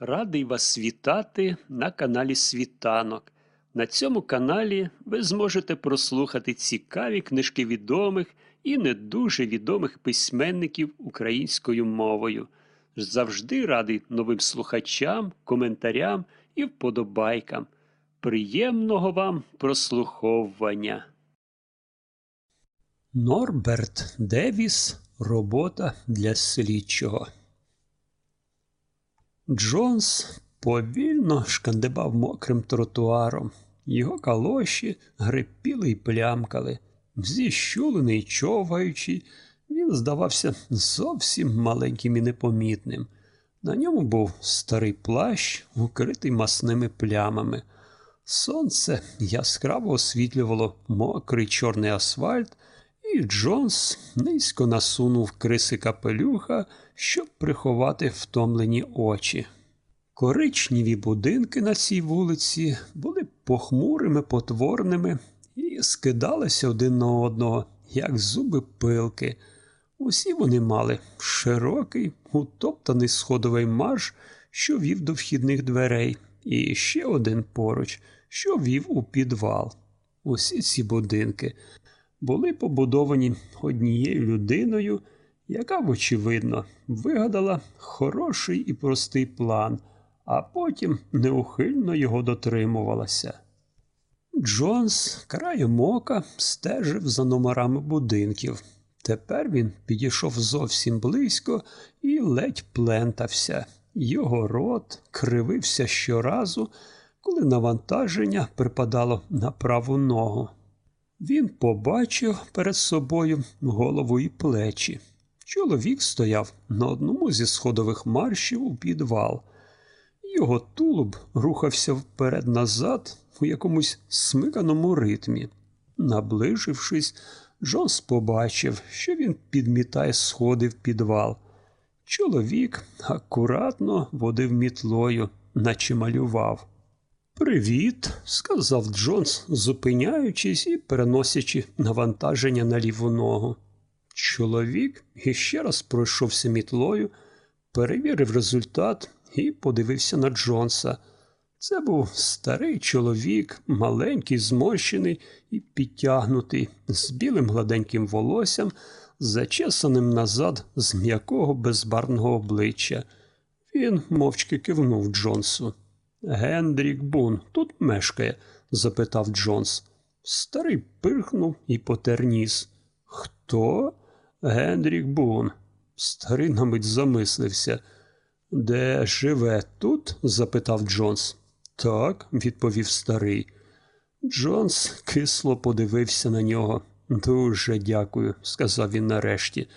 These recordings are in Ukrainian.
Радий вас вітати на каналі Світанок. На цьому каналі ви зможете прослухати цікаві книжки відомих і не дуже відомих письменників українською мовою. Завжди радий новим слухачам, коментарям і вподобайкам. Приємного вам прослуховування. Норберт Девіс Робота для слідчого. Джонс повільно шкандибав мокрим тротуаром. Його калоші грипіли й плямкали. Зіщулений й човгаючи, він здавався зовсім маленьким і непомітним. На ньому був старий плащ, укритий масними плямами. Сонце яскраво освітлювало мокрий чорний асфальт, і Джонс низько насунув криси капелюха, щоб приховати втомлені очі. Коричневі будинки на цій вулиці були похмурими, потворними і скидалися один на одного, як зуби пилки. Усі вони мали широкий, утоптаний сходовий марш, що вів до вхідних дверей, і ще один поруч, що вів у підвал. Усі ці будинки були побудовані однією людиною, яка, вочевидно, вигадала хороший і простий план, а потім неухильно його дотримувалася. Джонс краєм ока стежив за номерами будинків. Тепер він підійшов зовсім близько і ледь плентався. Його рот кривився щоразу, коли навантаження припадало на праву ногу. Він побачив перед собою голову і плечі. Чоловік стояв на одному зі сходових маршів у підвал. Його тулуб рухався вперед назад у якомусь смиканому ритмі. Наближившись, Джонс побачив, що він підмітає сходи в підвал. Чоловік акуратно водив мітлою, наче малював. Привіт, сказав Джонс, зупиняючись і переносячи навантаження на ліву ногу. Чоловік іще раз пройшовся мітлою, перевірив результат і подивився на Джонса. Це був старий чоловік, маленький, зморщений і підтягнутий, з білим гладеньким волоссям, зачесаним назад з м'якого безбарного обличчя. Він мовчки кивнув Джонсу. Гендрік Бун тут мешкає? запитав Джонс. Старий пирхнув і потер ніс. Хто? Гендрік Бун. Старий на мить замислився. Де живе тут? запитав Джонс. Так, відповів старий. Джонс кисло подивився на нього. Дуже дякую, сказав він нарешті.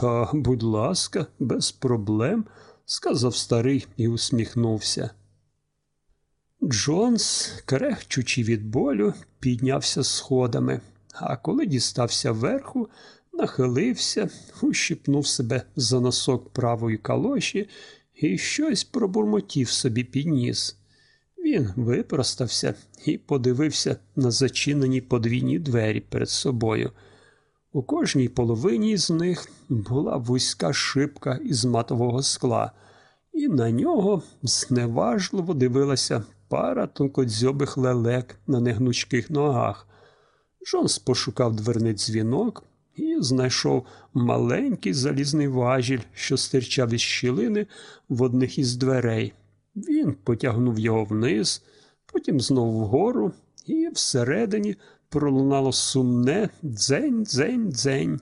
Та, будь ласка, без проблем, сказав старий і усміхнувся. Джонс, крехчучи від болю, піднявся сходами, а коли дістався верху, нахилився, ущипнув себе за носок правої калоші і щось пробурмотів собі підніс. Він випростався і подивився на зачинені подвійні двері перед собою. У кожній половині з них була вузька шибка із матового скла, і на нього зневажливо дивилася пара тонкодзьобих лелек на негнучких ногах. Джонс пошукав дверний дзвінок і знайшов маленький залізний важіль, що стирчав із щілини в одних із дверей. Він потягнув його вниз, потім знову вгору, і всередині пролунало сумне дзень, дзень, дзень.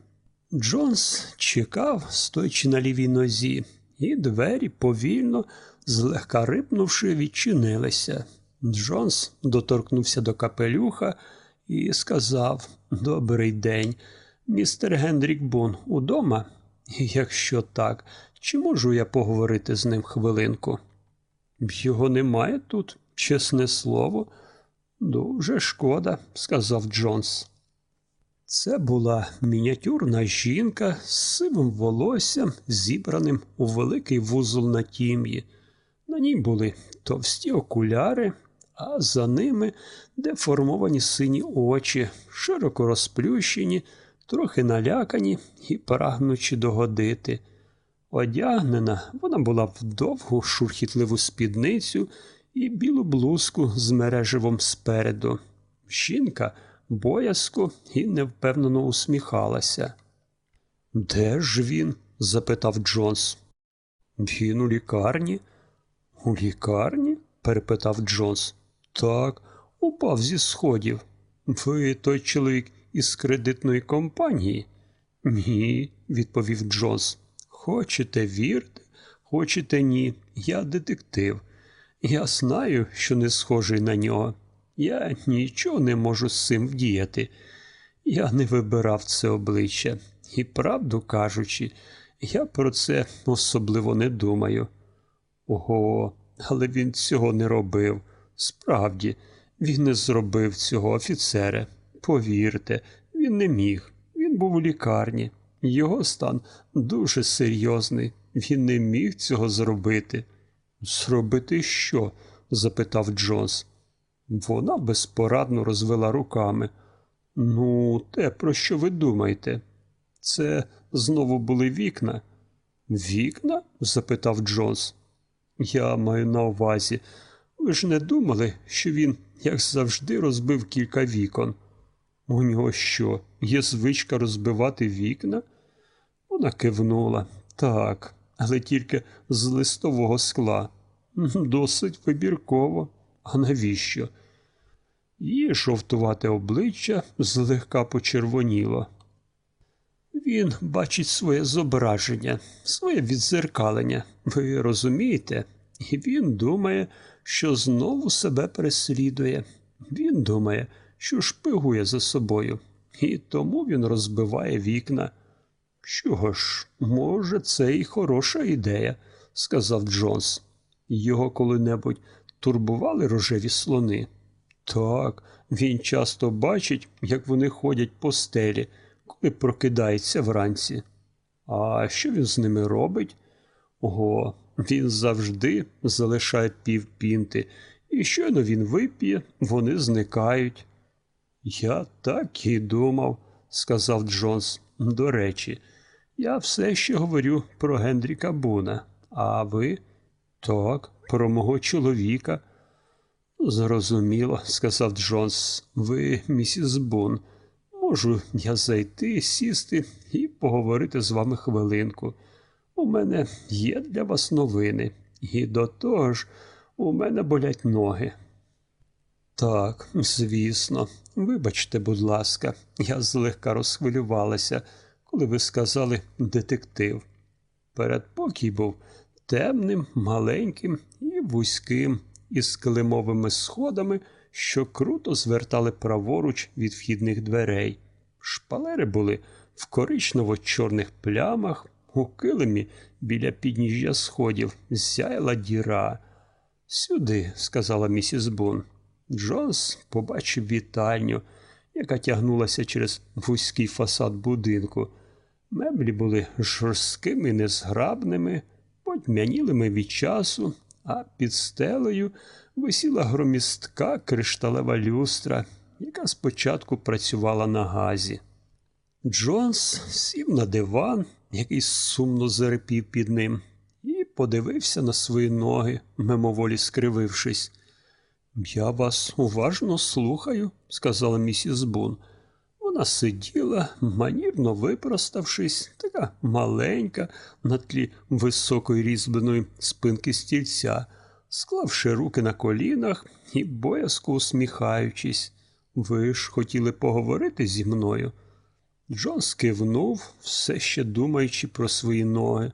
Джонс чекав, стоячи на лівій нозі, і двері повільно, злегка рипнувши, відчинилися. Джонс доторкнувся до капелюха і сказав Добрий день, містер Гендрік Бун удома? Якщо так, чи можу я поговорити з ним хвилинку? Його немає тут, чесне слово. Дуже шкода, сказав Джонс. Це була мініатюрна жінка з сивим волоссям, зібраним у великий вузол на тім'ї. На ній були товсті окуляри, а за ними деформовані сині очі, широко розплющені, трохи налякані і прагнучи догодити. Одягнена вона була в довгу шурхітливу спідницю і білу блузку з мереживом спереду. Жінка боязко і невпевнено усміхалася. Де ж він? запитав Джонс. Він у лікарні. У лікарні? перепитав Джонс. Так, упав зі сходів. Ви той чоловік із кредитної компанії? Ні, відповів Джонс. Хочете вірте, хочете ні. Я детектив. Я знаю, що не схожий на нього. Я нічого не можу з цим вдіяти. Я не вибирав це обличчя. І, правду кажучи, я про це особливо не думаю. Ого, але він цього не робив. Справді, він не зробив цього офіцере. Повірте, він не міг. Він був у лікарні. Його стан дуже серйозний. Він не міг цього зробити. Зробити що? запитав Джонс. Вона безпорадно розвела руками. Ну, те, про що ви думаєте? Це знову були вікна. Вікна? запитав Джонс. Я маю на увазі. Ви ж не думали, що він, як завжди, розбив кілька вікон. У нього що, є звичка розбивати вікна? Вона кивнула. Так, але тільки з листового скла. Досить вибірково. А навіщо? Її жовтувате обличчя злегка почервоніло. Він бачить своє зображення, своє відзеркалення, ви розумієте? І він думає, що знову себе переслідує. Він думає, що шпигує за собою, і тому він розбиває вікна. Чого ж, може, це і хороша ідея, сказав Джонс. Його коли-небудь турбували рожеві слони. Так, він часто бачить, як вони ходять по стелі, коли прокидається вранці. А що він з ними робить? Ого, він завжди залишає півпінти, і щойно він вип'є, вони зникають. Я так і думав, сказав Джонс. До речі, я все ще говорю про Гендріка Буна. А ви? Так, про мого чоловіка. Зрозуміло, сказав Джонс. Ви, місіс Бун. Можу я зайти, сісти і поговорити з вами хвилинку. У мене є для вас новини, і до того ж, у мене болять ноги. Так, звісно, вибачте, будь ласка, я злегка розхвилювалася, коли ви сказали детектив. Передпокій був темним, маленьким і вузьким, із килимовими сходами, що круто звертали праворуч від вхідних дверей. Шпалери були в коричнево-чорних плямах, у килимі біля підніжжя сходів зяяла діра. Сюди, сказала місіс Бун. Джонс побачив вітальню, яка тягнулася через вузький фасад будинку. Меблі були жорсткими, незграбними, потьмянілими від часу, а під стелею висіла громістка кришталева люстра, яка спочатку працювала на газі. Джонс сів на диван, який сумно зарипів під ним, і подивився на свої ноги, мимоволі скривившись. Я вас уважно слухаю, сказала місіс Бун. Вона сиділа, манірно випроставшись, така маленька, на тлі високої різьбленої спинки стільця, склавши руки на колінах і боязко усміхаючись. Ви ж хотіли поговорити зі мною? Джон скивнув, все ще думаючи про свої ноги.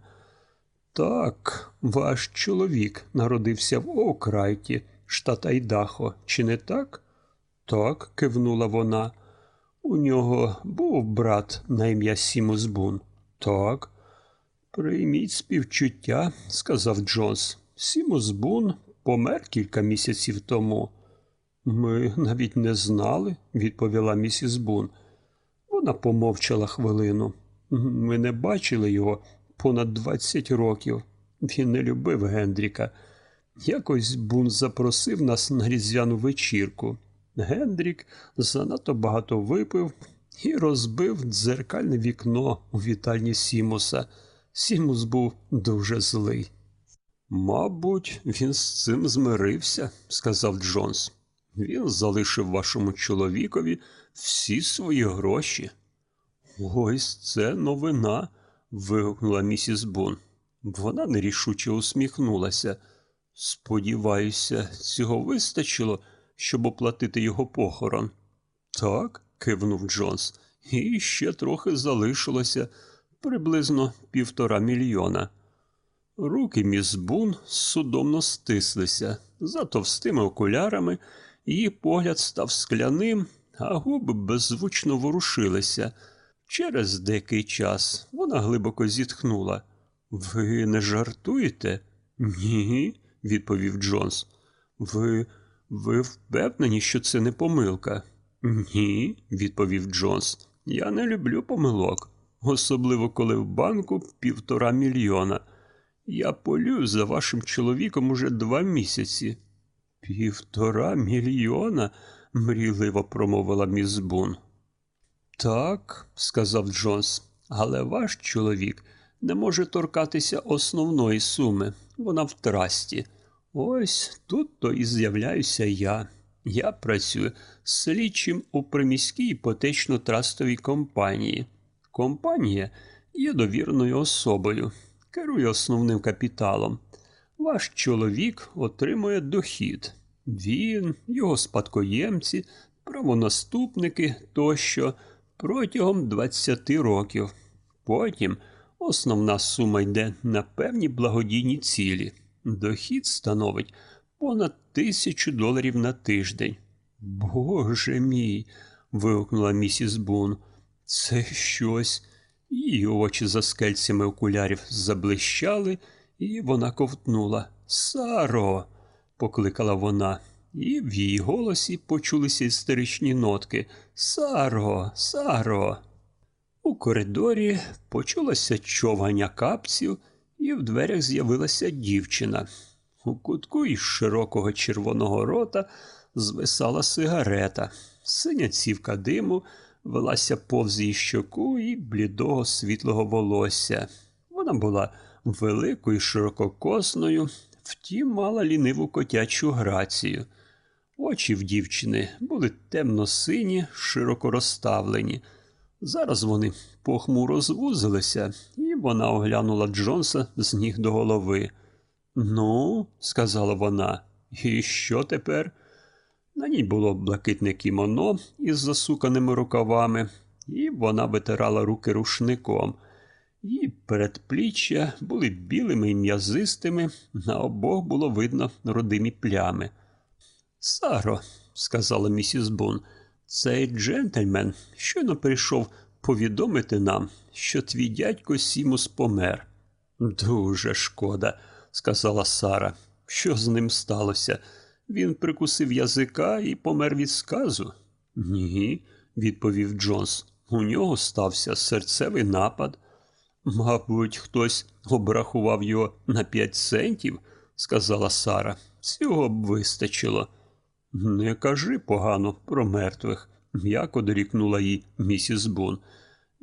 Так, ваш чоловік народився в Окрайті, штат Айдахо, чи не так? Так, кивнула вона. У нього був брат на ім'я Сімус Бун. Так. Прийміть співчуття, сказав Джонс. Сімус Бун помер кілька місяців тому. Ми навіть не знали, відповіла місіс Бун. Вона помовчала хвилину. Ми не бачили його понад двадцять років. Він не любив Гендріка. Якось Бун запросив нас на різдвяну вечірку. Гендрік занадто багато випив і розбив дзеркальне вікно у вітальні Сімуса. Сімус був дуже злий. Мабуть, він з цим змирився, сказав Джонс. Він залишив вашому чоловікові всі свої гроші. Ось це новина. вигукнула місіс Бун. Вона нерішуче усміхнулася. Сподіваюся, цього вистачило, щоб оплатити його похорон. Так, кивнув Джонс, і ще трохи залишилося приблизно півтора мільйона. Руки міс Бун судомно стислися за товстими окулярами, її погляд став скляним, а губи беззвучно ворушилися. Через деякий час вона глибоко зітхнула. Ви не жартуєте? Ні, відповів Джонс. Ви ви впевнені, що це не помилка? Ні, відповів Джонс. Я не люблю помилок, особливо коли в банку півтора мільйона. Я полюю за вашим чоловіком уже два місяці. Півтора мільйона? мрійливо промовила міс Бун. Так, сказав Джонс, але ваш чоловік не може торкатися основної суми. Вона в трасті. Ось тут то і з'являюся я. Я працюю слідчим у приміській іпотечно-трастовій компанії. Компанія є довірною особою, керує основним капіталом. Ваш чоловік отримує дохід. Він, його спадкоємці, правонаступники тощо протягом 20 років. Потім основна сума йде на певні благодійні цілі. Дохід становить понад тисячу доларів на тиждень. Боже мій. вигукнула місіс Бун. Це щось. Її очі за скельцями окулярів заблищали, і вона ковтнула. Саро. покликала вона, і в її голосі почулися істеричні нотки. Саро, Саро. У коридорі почулося човгання капців, і в дверях з'явилася дівчина. У кутку із широкого червоного рота звисала сигарета, синя цівка диму велася повз її щоку і блідого світлого волосся. Вона була великою, ширококосною, втім мала ліниву котячу грацію. Очі в дівчини були темно-сині, широко розставлені. Зараз вони похмуро звузилися, і вона оглянула Джонса з ніг до голови. Ну, сказала вона, і що тепер? На ній було блакитне кімоно із засуканими рукавами, і вона витирала руки рушником. Її передпліччя були білими і м'язистими, на обох було видно родимі плями. Саро, сказала місіс Бун, цей джентльмен щойно прийшов повідомити нам, що твій дядько Сімус помер. Дуже шкода, сказала Сара. Що з ним сталося? Він прикусив язика і помер від сказу? Ні, відповів Джонс. У нього стався серцевий напад. Мабуть, хтось обрахував його на п'ять центів, сказала Сара. Цього б вистачило. Не кажи погано про мертвих, м'яко дорікнула їй місіс Бун.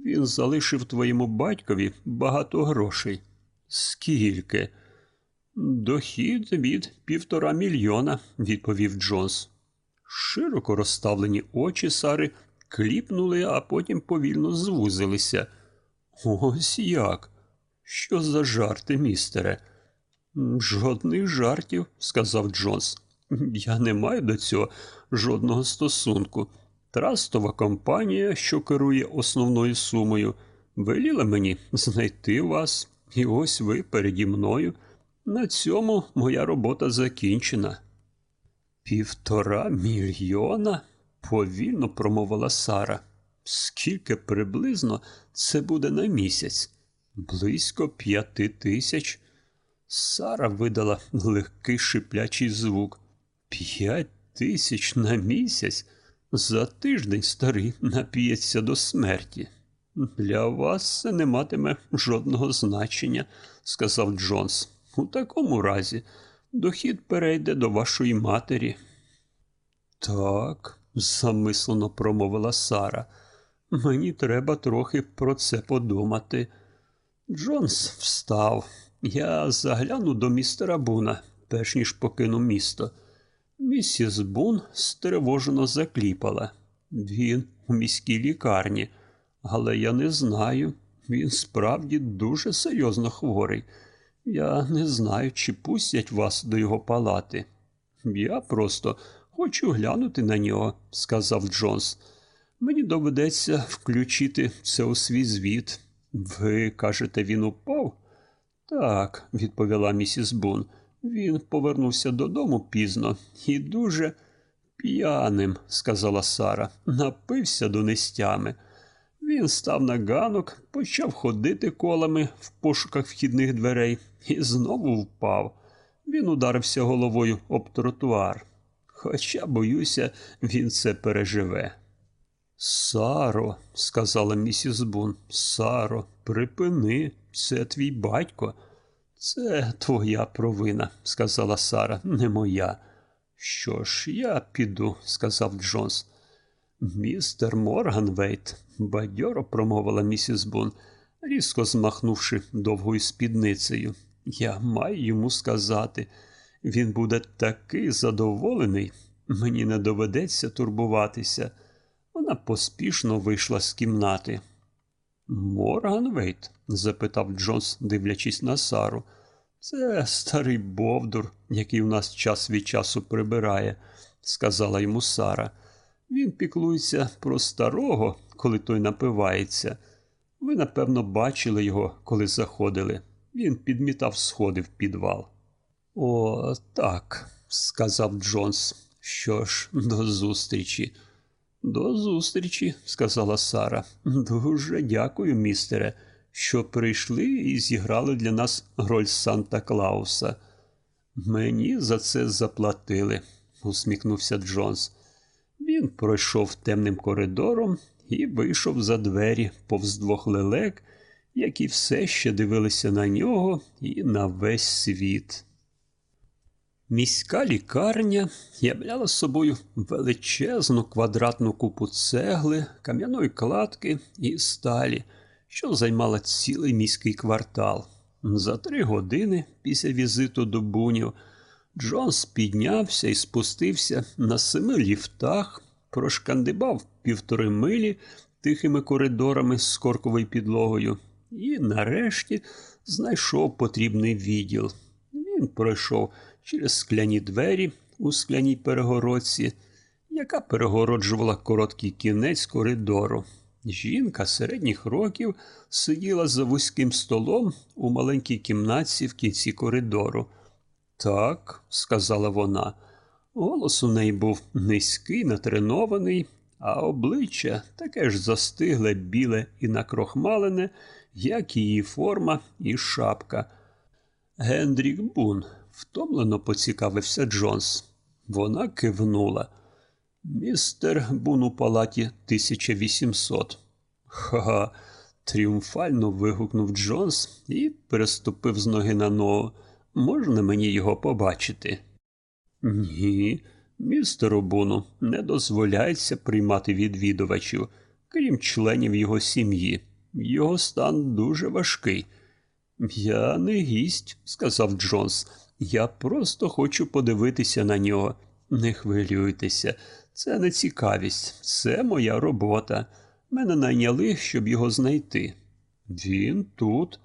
Він залишив твоєму батькові багато грошей. Скільки? Дохід від півтора мільйона, відповів Джонс. Широко розставлені очі Сари кліпнули, а потім повільно звузилися. Ось як? Що за жарти, містере? Жодних жартів, сказав Джонс. Я не маю до цього жодного стосунку. Трастова компанія, що керує основною сумою, веліла мені знайти вас, і ось ви переді мною. На цьому моя робота закінчена. Півтора мільйона? повільно промовила Сара. Скільки приблизно це буде на місяць? Близько п'яти тисяч. Сара видала легкий шиплячий звук. П'ять тисяч на місяць? За тиждень старий нап'ється до смерті. Для вас це не матиме жодного значення, сказав Джонс. У такому разі дохід перейде до вашої матері. Так, замислено промовила Сара. Мені треба трохи про це подумати. Джонс встав. Я загляну до містера Буна, перш ніж покину місто. Місіс Бун стривожено закліпала. Він у міській лікарні, але я не знаю. Він справді дуже серйозно хворий. Я не знаю, чи пустять вас до його палати. Я просто хочу глянути на нього, сказав Джонс. Мені доведеться включити це у свій звіт. Ви кажете, він упав? Так, відповіла місіс Бун. Він повернувся додому пізно і дуже п'яним, сказала Сара, напився до нестями. Він став на ганок, почав ходити колами в пошуках вхідних дверей і знову впав. Він ударився головою об тротуар. Хоча, боюся, він це переживе. Саро, сказала місіс Бун, Саро, припини, це твій батько. Це твоя провина, сказала Сара, не моя. Що ж, я піду, сказав Джонс. Містер Морганвейт, бадьоро промовила місіс Бун, різко змахнувши довгою спідницею. Я маю йому сказати. Він буде такий задоволений, мені не доведеться турбуватися. Вона поспішно вийшла з кімнати. Морганвейт? запитав Джонс, дивлячись на Сару. Це старий Бовдур, який у нас час від часу прибирає, сказала йому Сара. Він піклується про старого, коли той напивається. Ви, напевно, бачили його, коли заходили. Він підмітав сходи в підвал. О, так, сказав Джонс. Що ж, до зустрічі. До зустрічі, сказала Сара. Дуже дякую, містере, що прийшли і зіграли для нас роль Санта Клауса. Мені за це заплатили, усміхнувся Джонс. Він пройшов темним коридором і вийшов за двері повз двох лелек, які все ще дивилися на нього і на весь світ. Міська лікарня являла собою величезну квадратну купу цегли, кам'яної кладки і сталі, що займала цілий міський квартал. За три години після візиту до бунів Джонс піднявся і спустився на семи ліфтах, прошкандибав півтори милі тихими коридорами з корковою підлогою і, нарешті, знайшов потрібний відділ. Він пройшов через скляні двері у скляній перегородці, яка перегороджувала короткий кінець коридору. Жінка середніх років сиділа за вузьким столом у маленькій кімнатці в кінці коридору. Так, сказала вона, голос у неї був низький, натренований, а обличчя таке ж застигле, біле і накрохмалене, як її форма і шапка. Гендрік Бун, втомлено поцікавився Джонс. Вона кивнула. Містер Бун у палаті 1800. Ха-ха, тріумфально вигукнув Джонс і переступив з ноги на ногу. Можна мені його побачити? Ні, містеру Буну не дозволяється приймати відвідувачів, крім членів його сім'ї. Його стан дуже важкий. Я не гість, сказав Джонс. Я просто хочу подивитися на нього. Не хвилюйтеся, це не цікавість, це моя робота. Мене найняли, щоб його знайти. Він тут.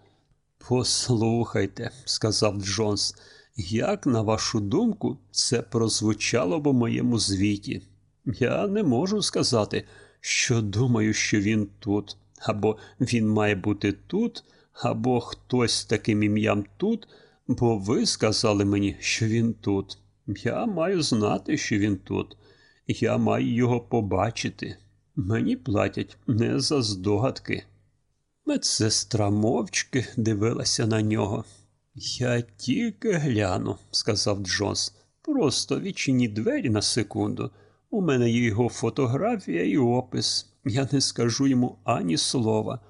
Послухайте, сказав Джонс, як, на вашу думку, це прозвучало б у моєму звіті. Я не можу сказати, що думаю, що він тут, або він має бути тут, або хтось з таким ім'ям тут, бо ви сказали мені, що він тут. Я маю знати, що він тут. Я маю його побачити. Мені платять не за здогадки. Медсестра мовчки дивилася на нього. Я тільки гляну, сказав Джонс. Просто відчиніть двері на секунду. У мене є його фотографія і опис. Я не скажу йому ані слова.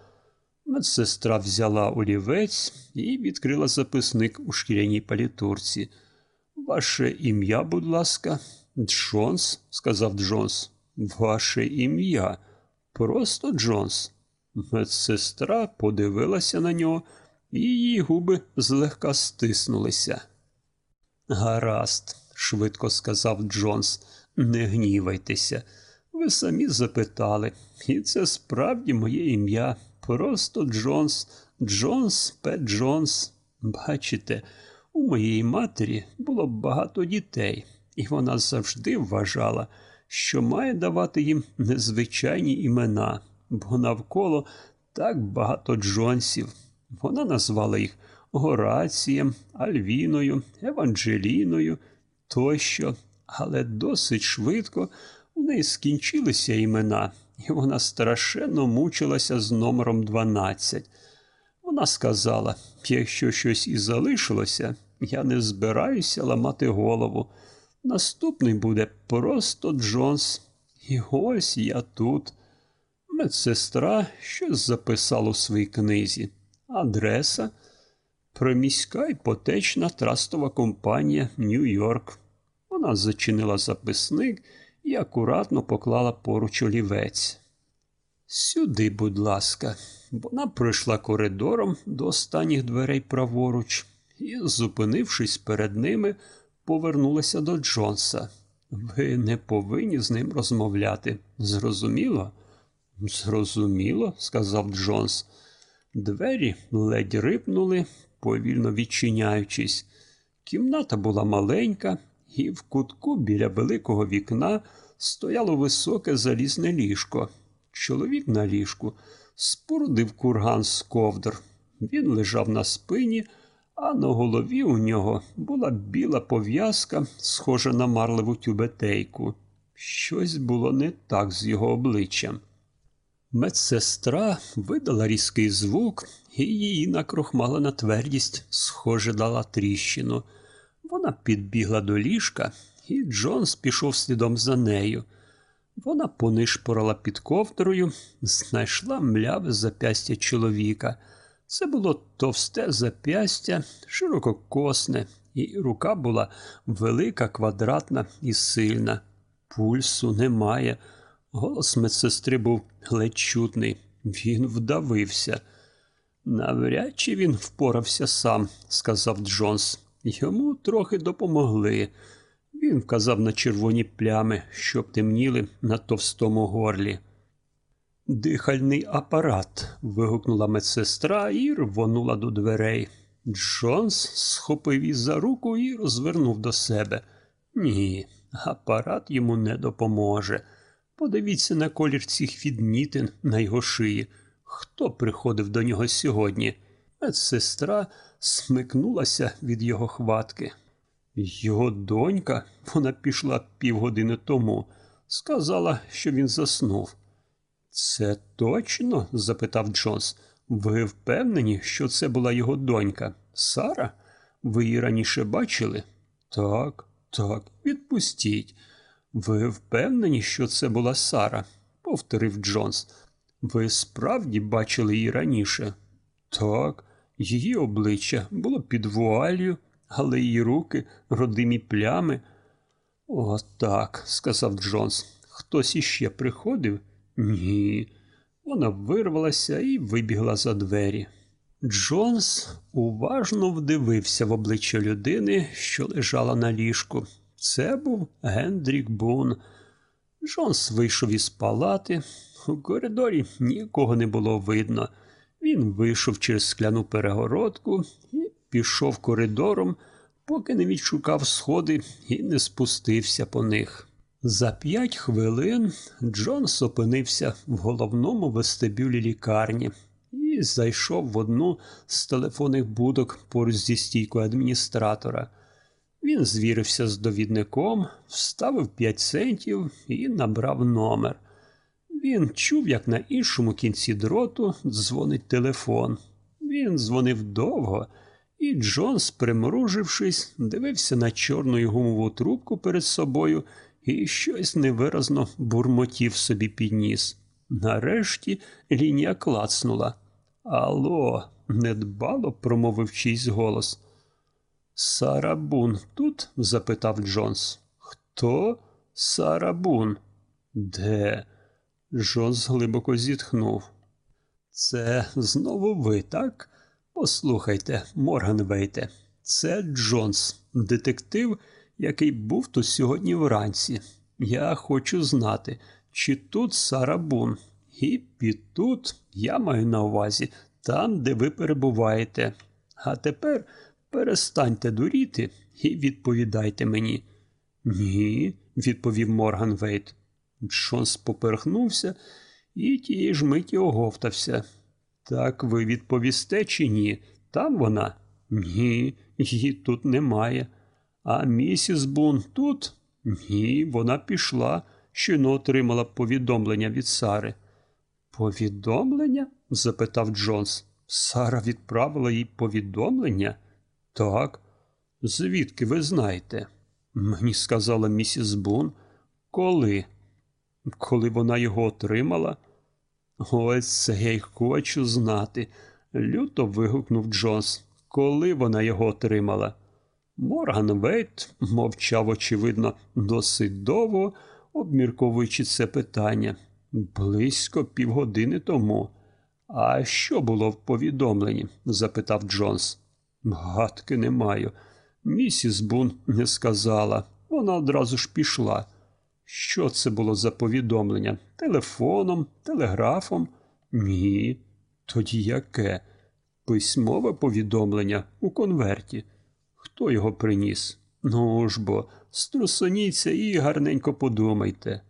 Медсестра взяла олівець і відкрила записник у шкіряній палітурці. Ваше ім'я, будь ласка, Джонс, сказав Джонс. Ваше ім'я. Просто Джонс. Медсестра подивилася на нього і її губи злегка стиснулися. Гаразд, швидко сказав Джонс, не гнівайтеся. Ви самі запитали, і це справді моє ім'я. Просто Джонс, Джонс П. Джонс. Бачите, у моєї матері було багато дітей, і вона завжди вважала, що має давати їм незвичайні імена, бо навколо так багато Джонсів. Вона назвала їх Горацієм, Альвіною, Еванджеліною тощо, але досить швидко у неї скінчилися імена, і вона страшенно мучилася з номером 12. Вона сказала: якщо щось і залишилося, я не збираюся ламати голову. Наступний буде просто Джонс. І ось я тут. Медсестра щось записала у своїй книзі. Адреса приміська іпотечна трастова компанія Нью-Йорк. Вона зачинила записник і акуратно поклала поруч олівець. Сюди, будь ласка, вона пройшла коридором до останніх дверей праворуч і, зупинившись перед ними, повернулася до Джонса. Ви не повинні з ним розмовляти. Зрозуміло? Зрозуміло, сказав Джонс. Двері ледь рипнули, повільно відчиняючись. Кімната була маленька, і в кутку біля великого вікна стояло високе залізне ліжко. Чоловік на ліжку спорудив курган з ковдр. Він лежав на спині, а на голові у нього була біла пов'язка, схожа на марливу тюбетейку. Щось було не так з його обличчям. Медсестра видала різкий звук, і її накрохмала на твердість, схоже дала тріщину. Вона підбігла до ліжка, і Джонс пішов слідом за нею. Вона понишпорила під ковдрою, знайшла мляве запястя чоловіка. Це було товсте запястя, ширококосне, і рука була велика, квадратна і сильна. Пульсу немає. Голос медсестри був ледь чутний. Він вдавився. Навряд чи він впорався сам, сказав Джонс. Йому трохи допомогли. Він вказав на червоні плями, що темніли на товстому горлі. Дихальний апарат. вигукнула медсестра і рвонула до дверей. Джонс схопив її за руку і розвернув до себе. Ні, апарат йому не допоможе. Подивіться на колір цих відмітин на його шиї. Хто приходив до нього сьогодні? Медсестра смикнулася від його хватки. Його донька, вона пішла півгодини тому, сказала, що він заснув. Це точно? запитав Джонс. Ви впевнені, що це була його донька? Сара? Ви її раніше бачили? Так, так, відпустіть. Ви впевнені, що це була Сара? повторив Джонс. Ви справді бачили її раніше? Так, її обличчя було під вуалью, але її руки, родимі плями. «О, так», – сказав Джонс. Хтось іще приходив? Ні. Вона вирвалася і вибігла за двері. Джонс уважно вдивився в обличчя людини, що лежала на ліжку. Це був Гендрік Бун. Джонс вийшов із палати. У коридорі нікого не було видно. Він вийшов через скляну перегородку і пішов коридором, поки не відшукав сходи і не спустився по них. За п'ять хвилин Джонс опинився в головному вестибюлі лікарні і зайшов в одну з телефонних будок поруч зі стійкою адміністратора. Він звірився з довідником, вставив п'ять центів і набрав номер. Він чув, як на іншому кінці дроту дзвонить телефон. Він дзвонив довго, і Джонс, примружившись, дивився на чорну гумову трубку перед собою і щось невиразно бурмотів собі підніс. Нарешті лінія клацнула. Алло, недбало промовив чийсь голос. Сара Бун тут? запитав Джонс. Хто? Сара Бун? Де? Джонс глибоко зітхнув. Це знову ви, так? Послухайте, Морган Вейте, це Джонс, детектив, який був тут сьогодні вранці. Я хочу знати, чи тут Сара Бун. І під тут я маю на увазі там, де ви перебуваєте. А тепер перестаньте дуріти і відповідайте мені. Ні, відповів Морган Вейт. Джонс поперхнувся і тієї ж миті оговтався. Так ви відповісте чи ні? Там вона? Ні, її тут немає. А місіс Бун тут? Ні, вона пішла, щойно отримала повідомлення від Сари. Повідомлення? запитав Джонс. Сара відправила їй повідомлення? Так. Звідки ви знаєте? Мені сказала місіс Бун. Коли? Коли вона його отримала? Ось це я й хочу знати, люто вигукнув Джонс. Коли вона його отримала? Морган Вейт мовчав, очевидно, досить довго, обмірковуючи це питання. Близько півгодини тому. А що було в повідомленні? запитав Джонс. Гадки не маю. Місіс Бун не сказала. Вона одразу ж пішла. Що це було за повідомлення? Телефоном, телеграфом? Ні. Тоді яке? Письмове повідомлення у конверті. Хто його приніс? Ну ж бо, струсоніться і гарненько подумайте.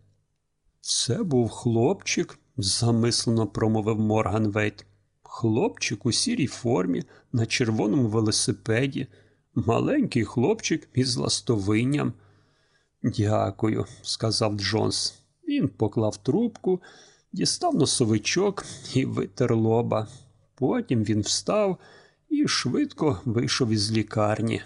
Це був хлопчик, замислено промовив Морган Вейт. Хлопчик у сірій формі, на червоному велосипеді, маленький хлопчик із ластовинням. Дякую, сказав Джонс. Він поклав трубку, дістав носовичок і витер лоба. Потім він встав і швидко вийшов із лікарні.